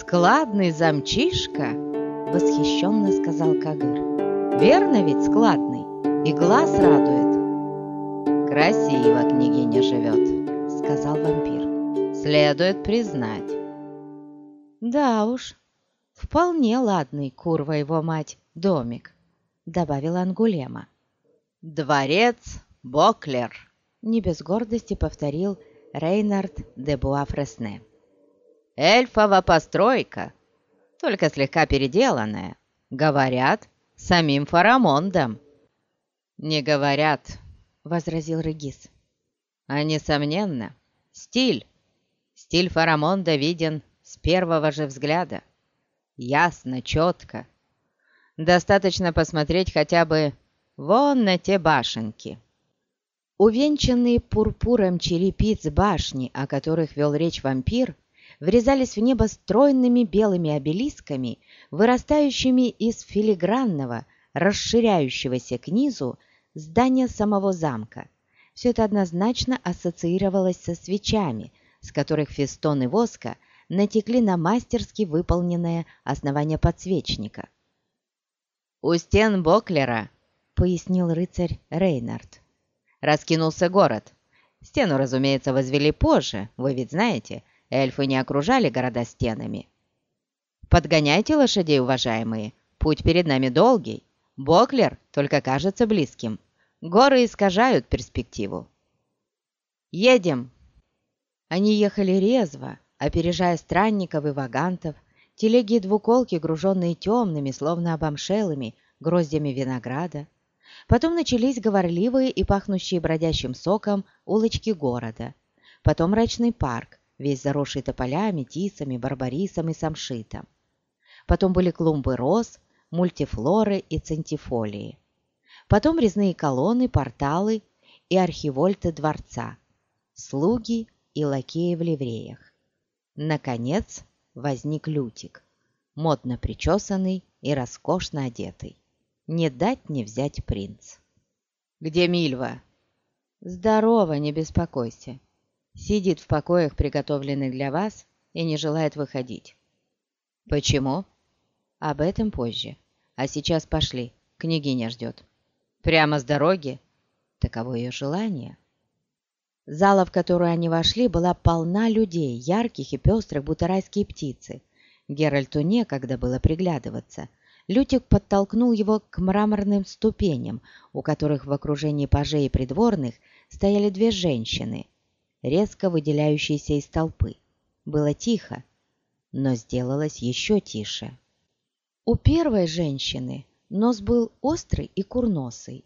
складный замчишка!» — восхищенно сказал Кагыр. «Верно ведь складный, и глаз радует». «Красиво княгиня живет», — сказал вампир. «Следует признать». «Да уж, вполне ладный, курва его мать, домик», — добавила Ангулема. «Дворец Боклер», — не без гордости повторил Рейнард де Буафресне. «Эльфова постройка, только слегка переделанная. Говорят, самим Фарамондом». «Не говорят», — возразил Регис. «А несомненно, стиль. Стиль Фарамонда виден с первого же взгляда. Ясно, четко. Достаточно посмотреть хотя бы вон на те башенки». Увенчанные пурпуром черепиц башни, о которых вел речь вампир, врезались в небо стройными белыми обелисками, вырастающими из филигранного, расширяющегося к низу здания самого замка. Все это однозначно ассоциировалось со свечами, с которых фестоны воска натекли на мастерски выполненное основание подсвечника. «У стен Боклера», — пояснил рыцарь Рейнард, раскинулся город. Стену, разумеется, возвели позже, вы ведь знаете, эльфы не окружали города стенами. Подгоняйте лошадей, уважаемые, путь перед нами долгий. Боклер только кажется близким. Горы искажают перспективу. Едем!» Они ехали резво, опережая странников и вагантов, телеги и двуколки, груженные темными, словно обомшелыми, гроздями винограда, Потом начались говорливые и пахнущие бродящим соком улочки города. Потом мрачный парк, весь заросший тополями, тисами, барбарисом и самшитом. Потом были клумбы роз, мультифлоры и центифолии. Потом резные колонны, порталы и архивольты дворца, слуги и лакеи в ливреях. Наконец возник Лютик, модно причесанный и роскошно одетый. Не дать не взять принц. «Где Мильва?» «Здорово, не беспокойся. Сидит в покоях, приготовленных для вас, и не желает выходить». «Почему?» «Об этом позже. А сейчас пошли, княгиня ждет». «Прямо с дороги?» Таково ее желание. Зала, в которую они вошли, была полна людей, ярких и пестрых, будто райские птицы. Геральту некогда было приглядываться – Лютик подтолкнул его к мраморным ступеням, у которых в окружении пажей и придворных стояли две женщины, резко выделяющиеся из толпы. Было тихо, но сделалось еще тише. У первой женщины нос был острый и курносый,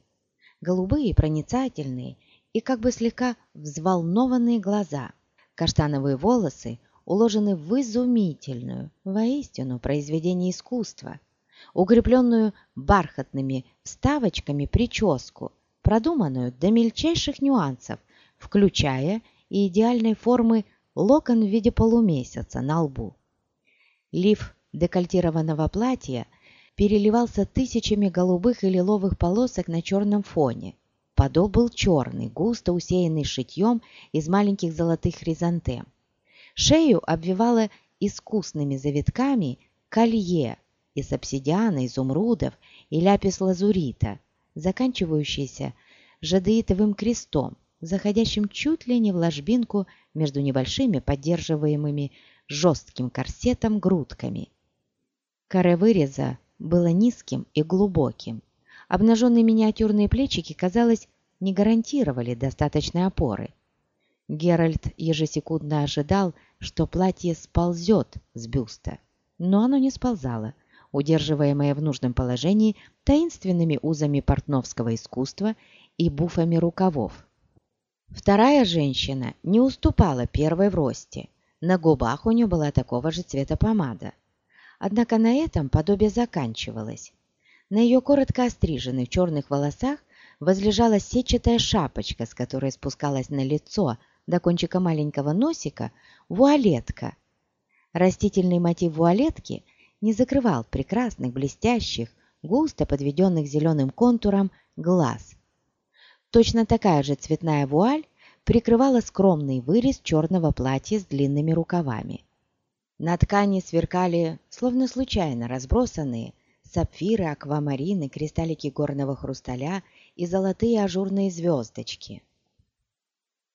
голубые проницательные и как бы слегка взволнованные глаза, каштановые волосы уложены в изумительную, воистину, произведение искусства – укрепленную бархатными вставочками прическу, продуманную до мельчайших нюансов, включая и идеальной формы локон в виде полумесяца на лбу. Лиф декольтированного платья переливался тысячами голубых и лиловых полосок на черном фоне. Подол был черный, густо усеянный шитьем из маленьких золотых хризантем. Шею обвивала искусными завитками колье из обсидиана, изумрудов и ляпис-лазурита, заканчивающийся жадеитовым крестом, заходящим чуть ли не в ложбинку между небольшими поддерживаемыми жестким корсетом грудками. Каре выреза было низким и глубоким. Обнаженные миниатюрные плечики, казалось, не гарантировали достаточной опоры. Геральт ежесекундно ожидал, что платье сползет с бюста, но оно не сползало, удерживаемая в нужном положении таинственными узами портновского искусства и буфами рукавов. Вторая женщина не уступала первой в росте. На губах у нее была такого же цвета помада. Однако на этом подобие заканчивалось. На ее коротко остриженных черных волосах возлежала сетчатая шапочка, с которой спускалась на лицо до кончика маленького носика вуалетка. Растительный мотив вуалетки не закрывал прекрасных, блестящих, густо подведенных зеленым контуром глаз. Точно такая же цветная вуаль прикрывала скромный вырез черного платья с длинными рукавами. На ткани сверкали, словно случайно разбросанные, сапфиры, аквамарины, кристаллики горного хрусталя и золотые ажурные звездочки.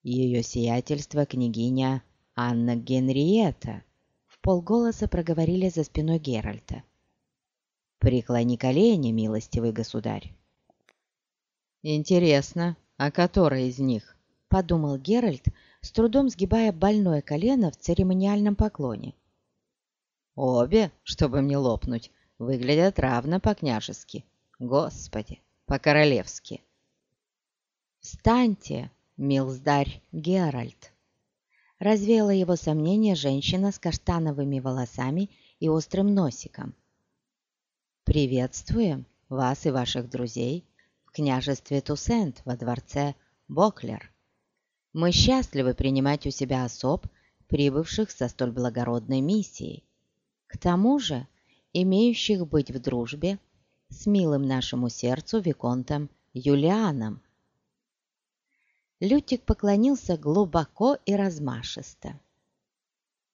Ее сиятельство княгиня Анна Генриетта, в полголоса проговорили за спиной Геральта. «Преклони колени, милостивый государь!» «Интересно, а которая из них?» — подумал Геральт, с трудом сгибая больное колено в церемониальном поклоне. «Обе, чтобы мне лопнуть, выглядят равно по-княжески. Господи, по-королевски!» «Встаньте, милздарь Геральт!» Развеяла его сомнение женщина с каштановыми волосами и острым носиком. «Приветствуем вас и ваших друзей в княжестве Тусент во дворце Боклер. Мы счастливы принимать у себя особ, прибывших со столь благородной миссией. К тому же, имеющих быть в дружбе с милым нашему сердцу Виконтом Юлианом, Лютик поклонился глубоко и размашисто.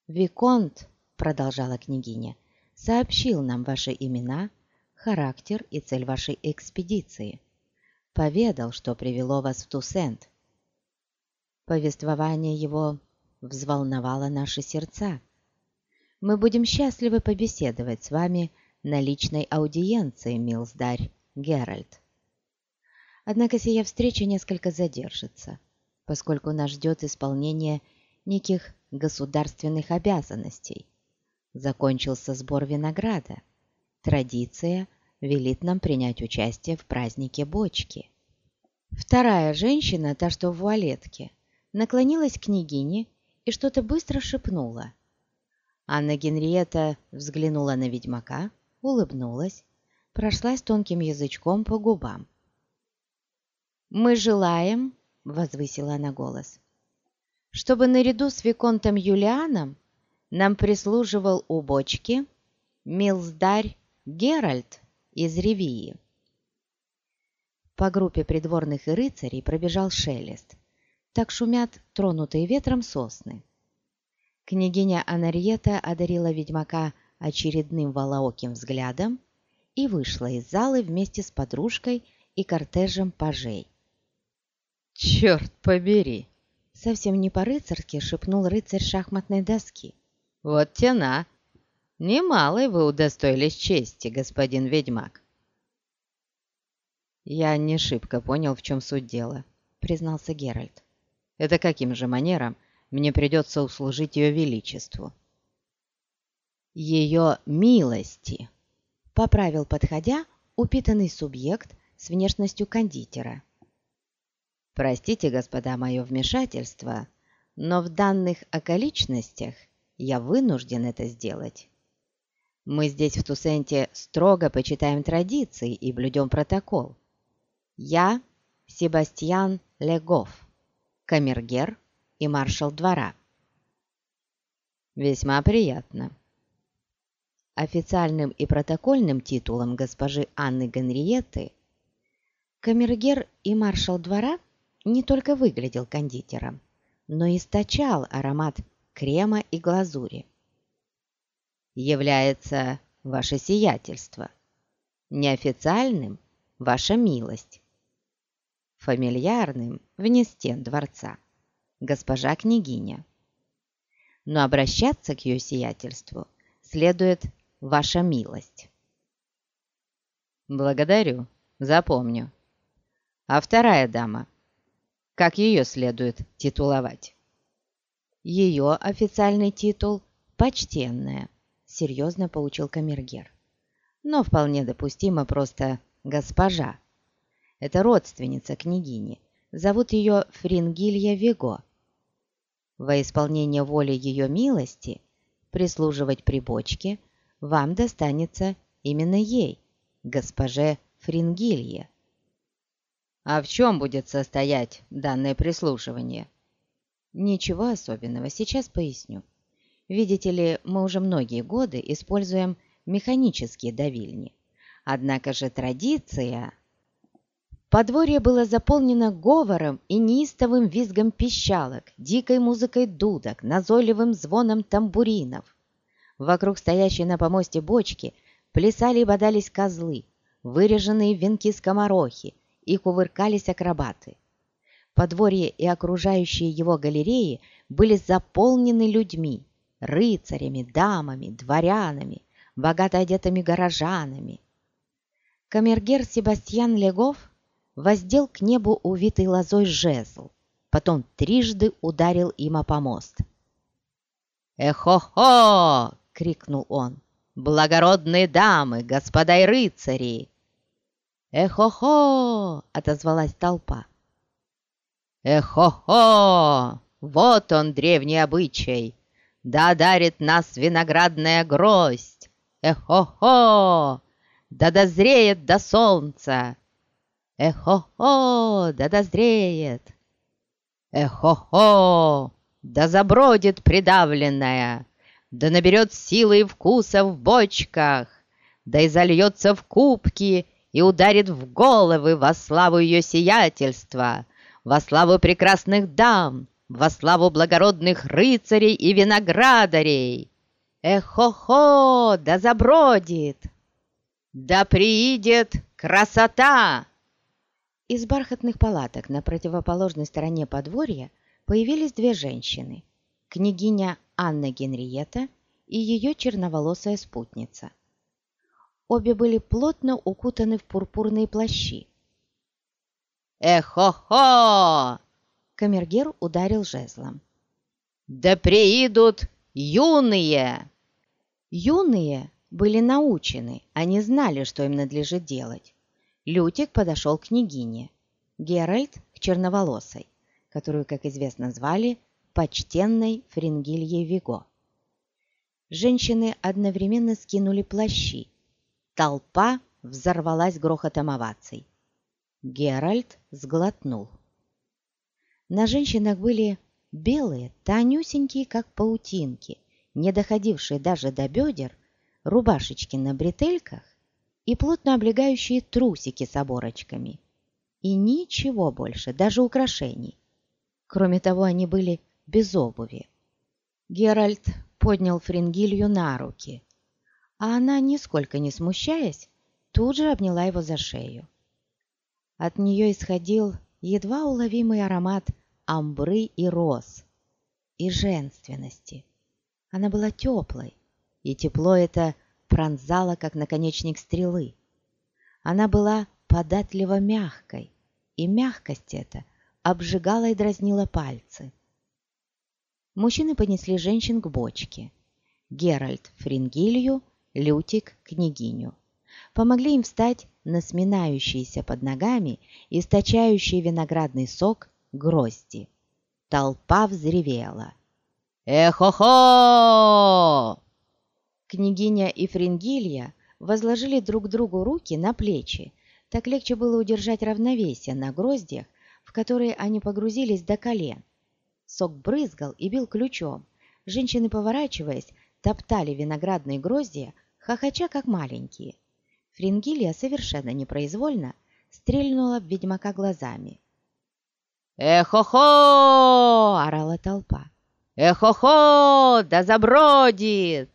«Виконт», — продолжала княгиня, — «сообщил нам ваши имена, характер и цель вашей экспедиции. Поведал, что привело вас в Тусент. Повествование его взволновало наши сердца. Мы будем счастливы побеседовать с вами на личной аудиенции, милздарь Геральт. Однако сия встреча несколько задержится, поскольку нас ждет исполнение неких государственных обязанностей. Закончился сбор винограда. Традиция велит нам принять участие в празднике бочки. Вторая женщина, та что в вуалетке, наклонилась к княгине и что-то быстро шепнула. Анна Генриетта взглянула на ведьмака, улыбнулась, прошлась тонким язычком по губам. «Мы желаем», — возвысила она голос, «чтобы наряду с Виконтом Юлианом нам прислуживал у бочки милздарь Геральт из Ревии». По группе придворных и рыцарей пробежал шелест. Так шумят тронутые ветром сосны. Княгиня Анариета одарила ведьмака очередным волооким взглядом и вышла из залы вместе с подружкой и кортежем пажей. «Черт побери!» Совсем не по-рыцарски шепнул рыцарь шахматной доски. «Вот тена! Немалой вы удостоились чести, господин ведьмак!» «Я не шибко понял, в чем суть дела», — признался Геральт. «Это каким же манером мне придется услужить ее величеству?» «Ее милости», — поправил, подходя, упитанный субъект с внешностью кондитера. Простите, господа, мое вмешательство, но в данных околичностях я вынужден это сделать. Мы здесь в Тусенте строго почитаем традиции и блюдем протокол. Я Себастьян Легов, камергер и маршал двора. Весьма приятно. Официальным и протокольным титулом госпожи Анны Генриетты камергер и маршал двора не только выглядел кондитером, но источал аромат крема и глазури. Является ваше сиятельство, неофициальным – ваша милость, фамильярным – вне стен дворца, госпожа княгиня. Но обращаться к ее сиятельству следует ваша милость. Благодарю, запомню. А вторая дама – как ее следует титуловать. Ее официальный титул – «Почтенная», – серьезно получил камергер. Но вполне допустимо просто «госпожа». Это родственница княгини, зовут ее Фрингилья Вего. Во исполнение воли ее милости прислуживать при бочке вам достанется именно ей, госпоже Фрингилье. А в чем будет состоять данное прислушивание? Ничего особенного, сейчас поясню. Видите ли, мы уже многие годы используем механические давильни. Однако же традиция... Подворье было заполнено говором и неистовым визгом пищалок, дикой музыкой дудок, назойливым звоном тамбуринов. Вокруг стоящей на помосте бочки плясали и бодались козлы, выреженные венки скоморохи, и кувыркались акробаты. Подворье и окружающие его галереи были заполнены людьми, рыцарями, дамами, дворянами, богато одетыми горожанами. Камергер Себастьян Легов воздел к небу увитый лозой жезл, потом трижды ударил им о помост. «Эхо-хо!» — крикнул он. «Благородные дамы, господа и рыцари!» «Эхо-хо!» — отозвалась толпа. «Эхо-хо! Вот он, древний обычай! Да дарит нас виноградная гроздь! Эхо-хо! Да дозреет до солнца! Эхо-хо! Да дозреет! Эхо-хо! Да забродит придавленная! Да наберет силы и вкуса в бочках! Да и зальется в кубки и ударит в головы во славу ее сиятельства, во славу прекрасных дам, во славу благородных рыцарей и виноградарей. Эхо-хо, да забродит, да приидет красота!» Из бархатных палаток на противоположной стороне подворья появились две женщины, княгиня Анна Генриетта и ее черноволосая спутница. Обе были плотно укутаны в пурпурные плащи. «Эхо-хо!» Камергер ударил жезлом. «Да приидут юные!» Юные были научены, они знали, что им надлежит делать. Лютик подошел к княгине, Геральт к черноволосой, которую, как известно, звали почтенной Фрингильей Виго. Женщины одновременно скинули плащи, Толпа взорвалась грохотом оваций. Геральт сглотнул. На женщинах были белые, тонюсенькие, как паутинки, не доходившие даже до бедер, рубашечки на бретельках и плотно облегающие трусики с оборочками. И ничего больше, даже украшений. Кроме того, они были без обуви. Геральт поднял Фрингилью на руки, а она, нисколько не смущаясь, тут же обняла его за шею. От нее исходил едва уловимый аромат амбры и роз, и женственности. Она была теплой, и тепло это пронзало, как наконечник стрелы. Она была податливо мягкой, и мягкость эта обжигала и дразнила пальцы. Мужчины понесли женщин к бочке. Геральт Фрингилью Лютик княгиню. Помогли им встать на сминающиеся под ногами, источающие виноградный сок грозди. Толпа взревела. «Эхо-хо!» Княгиня и Фрингилья возложили друг другу руки на плечи. Так легче было удержать равновесие на гроздях, в которые они погрузились до колен. Сок брызгал и бил ключом. Женщины, поворачиваясь, топтали виноградные гроздья, хохоча как маленькие. Фрингилия совершенно непроизвольно стрельнула в ведьмака глазами. «Эхо-хо!» — орала толпа. «Эхо-хо! Да забродит!»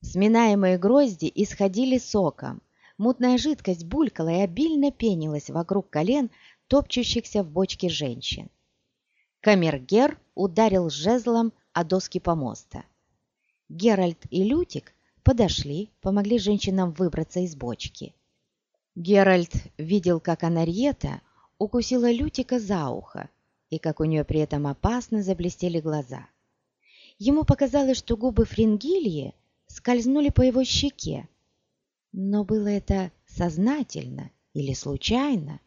Сминаемые грозди исходили соком. Мутная жидкость булькала и обильно пенилась вокруг колен топчущихся в бочке женщин. Камергер ударил жезлом о доски помоста. Геральт и Лютик подошли, помогли женщинам выбраться из бочки. Геральт видел, как Анарьета укусила Лютика за ухо, и как у нее при этом опасно заблестели глаза. Ему показалось, что губы Фрингильи скользнули по его щеке. Но было это сознательно или случайно,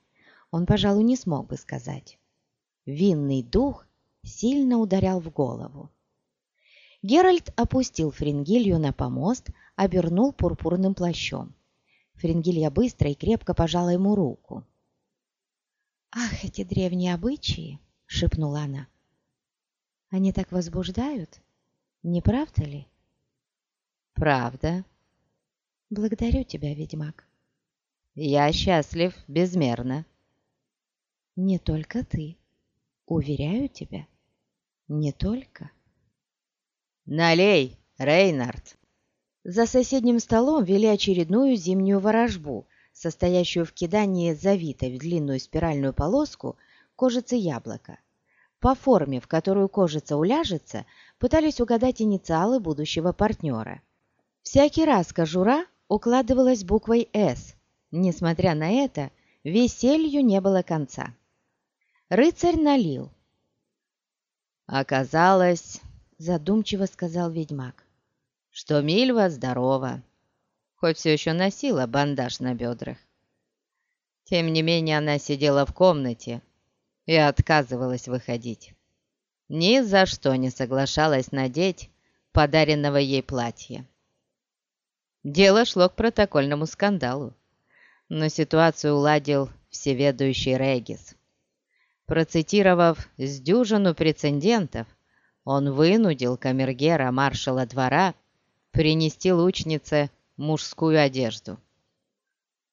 он, пожалуй, не смог бы сказать. Винный дух сильно ударял в голову. Геральт опустил Фрингилью на помост, обернул пурпурным плащом. Фрингилья быстро и крепко пожала ему руку. «Ах, эти древние обычаи!» — шепнула она. «Они так возбуждают, не правда ли?» «Правда». «Благодарю тебя, ведьмак». «Я счастлив безмерно». «Не только ты. Уверяю тебя, не только». «Налей, Рейнард!» За соседним столом вели очередную зимнюю ворожбу, состоящую в кидании завитой в длинную спиральную полоску кожицы яблока. По форме, в которую кожица уляжется, пытались угадать инициалы будущего партнера. Всякий раз кожура укладывалась буквой «С». Несмотря на это, веселью не было конца. Рыцарь налил. «Оказалось, — задумчиво сказал ведьмак, — что Мильва здорова, хоть все еще носила бандаж на бедрах. Тем не менее она сидела в комнате и отказывалась выходить. Ни за что не соглашалась надеть подаренного ей платье. Дело шло к протокольному скандалу, но ситуацию уладил всеведущий Регис. Процитировав с дюжину прецедентов, он вынудил камергера маршала двора принести лучнице мужскую одежду.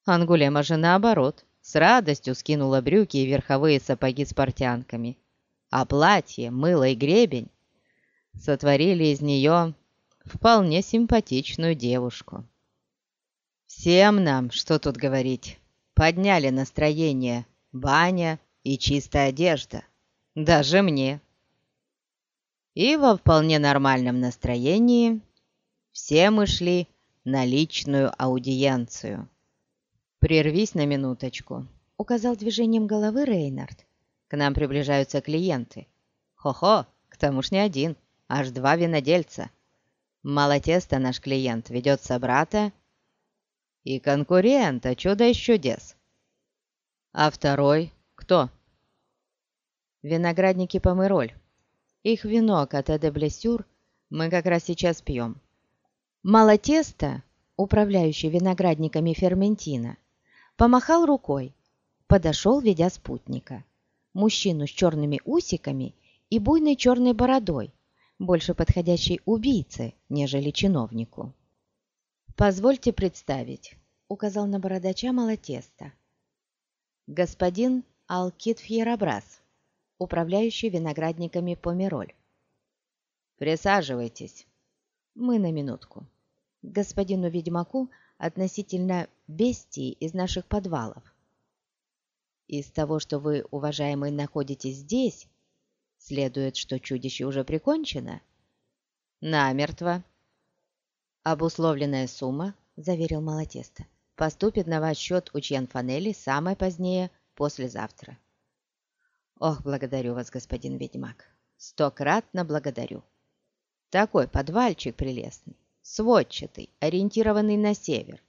Ангулема же наоборот, с радостью скинула брюки и верховые сапоги с портянками, а платье, мыло и гребень сотворили из нее вполне симпатичную девушку. Всем нам, что тут говорить, подняли настроение баня и чистая одежда, даже мне. И во вполне нормальном настроении все мы шли на личную аудиенцию. «Прервись на минуточку», — указал движением головы Рейнард. «К нам приближаются клиенты. Хо-хо, к тому ж не один, аж два винодельца. Малотесто наш клиент ведет собрата и конкурента, чудо из чудес. А второй кто?» «Виноградники Помыроль. Их вино Кате де Блессюр мы как раз сейчас пьем. Малотесто, управляющий виноградниками Ферментина, помахал рукой, подошел, ведя спутника. Мужчину с черными усиками и буйной черной бородой, больше подходящей убийце, нежели чиновнику. «Позвольте представить», — указал на бородача Малотеста. «Господин Алкит Фьерабрас, управляющий виноградниками Помероль». «Присаживайтесь», мы на минутку. Господину ведьмаку относительно бестии из наших подвалов. Из того, что вы, уважаемый, находитесь здесь, следует, что чудище уже прикончено? Намертво. Обусловленная сумма, заверил Малотесто, поступит на ваш счет у Чьянфанели самое позднее послезавтра. Ох, благодарю вас, господин ведьмак. Стократно благодарю. Такой подвальчик прелестный, сводчатый, ориентированный на север.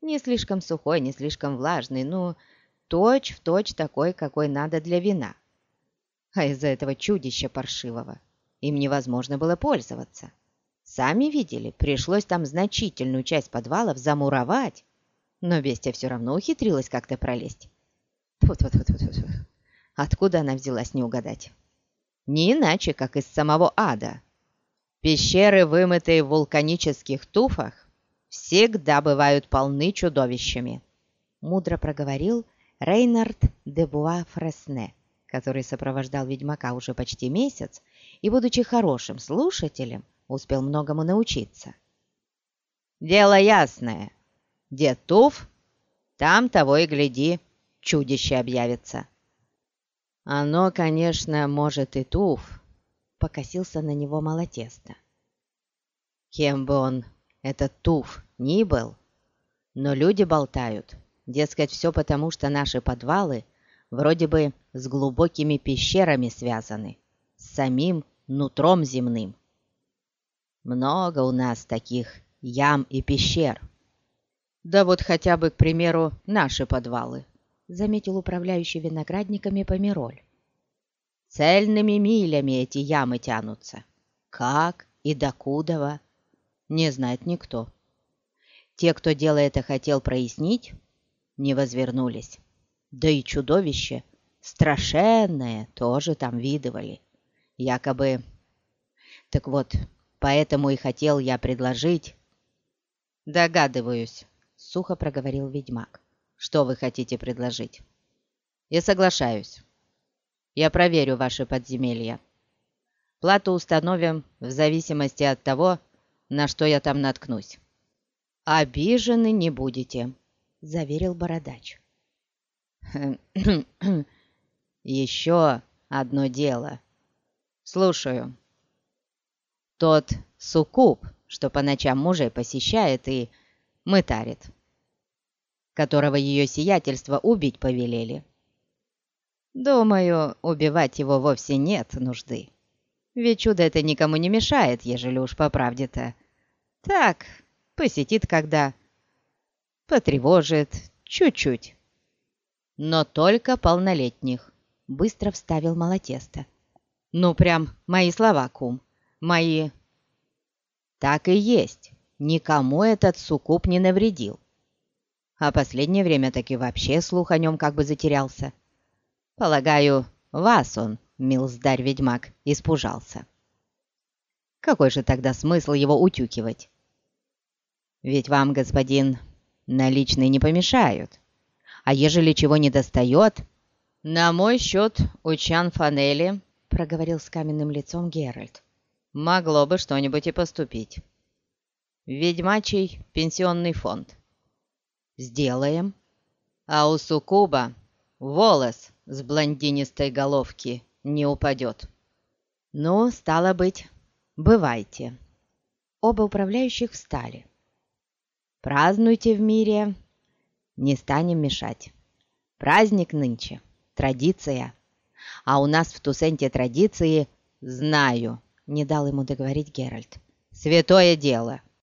Не слишком сухой, не слишком влажный, ну, точь-в-точь точь такой, какой надо для вина. А из-за этого чудища паршивого им невозможно было пользоваться. Сами видели, пришлось там значительную часть подвалов замуровать, но бестия все равно ухитрилась как-то пролезть. Тьфу-тьфу-тьфу-тьфу. Откуда она взялась, не угадать? Не иначе, как из самого ада. Пещеры, вымытые в вулканических туфах, всегда бывают полны чудовищами», — мудро проговорил Рейнард де Буа Фресне, который сопровождал ведьмака уже почти месяц и, будучи хорошим слушателем, успел многому научиться. «Дело ясное. Где туф, там того и гляди, чудище объявится». «Оно, конечно, может и туф», покосился на него малотесто. Кем бы он, этот туф, ни был, но люди болтают, дескать, все потому, что наши подвалы вроде бы с глубокими пещерами связаны, с самим нутром земным. Много у нас таких ям и пещер. Да вот хотя бы, к примеру, наши подвалы, заметил управляющий виноградниками Помироль. Цельными милями эти ямы тянутся. Как и докудова, не знает никто. Те, кто дело это хотел прояснить, не возвернулись. Да и чудовище страшенное тоже там видывали. Якобы... Так вот, поэтому и хотел я предложить... Догадываюсь, сухо проговорил ведьмак. Что вы хотите предложить? Я соглашаюсь. Я проверю ваши подземелья. Плату установим в зависимости от того, на что я там наткнусь. обижены не будете», — заверил бородач. «Еще одно дело. Слушаю. Тот суккуб, что по ночам мужей посещает и мытарит, которого ее сиятельство убить повелели. Думаю, убивать его вовсе нет нужды. Ведь чудо это никому не мешает, ежели уж по правде-то. Так, посетит когда, потревожит чуть-чуть. Но только полнолетних. Быстро вставил Малотесто. Ну, прям мои слова, кум. Мои... Так и есть. Никому этот суккуб не навредил. А последнее время таки вообще слух о нем как бы затерялся. Полагаю, вас он, милздарь-ведьмак, испужался. Какой же тогда смысл его утюкивать? Ведь вам, господин, наличные не помешают. А ежели чего не достает, на мой счет у Чан Фанели, проговорил с каменным лицом Геральт, могло бы что-нибудь и поступить. Ведьмачий пенсионный фонд. Сделаем. А у Сукуба волос с блондинистой головки не упадет. Ну, стало быть, бывайте. Оба управляющих встали. Празднуйте в мире, не станем мешать. Праздник нынче, традиция. А у нас в Тусенте традиции знаю, не дал ему договорить Геральт. Святое дело.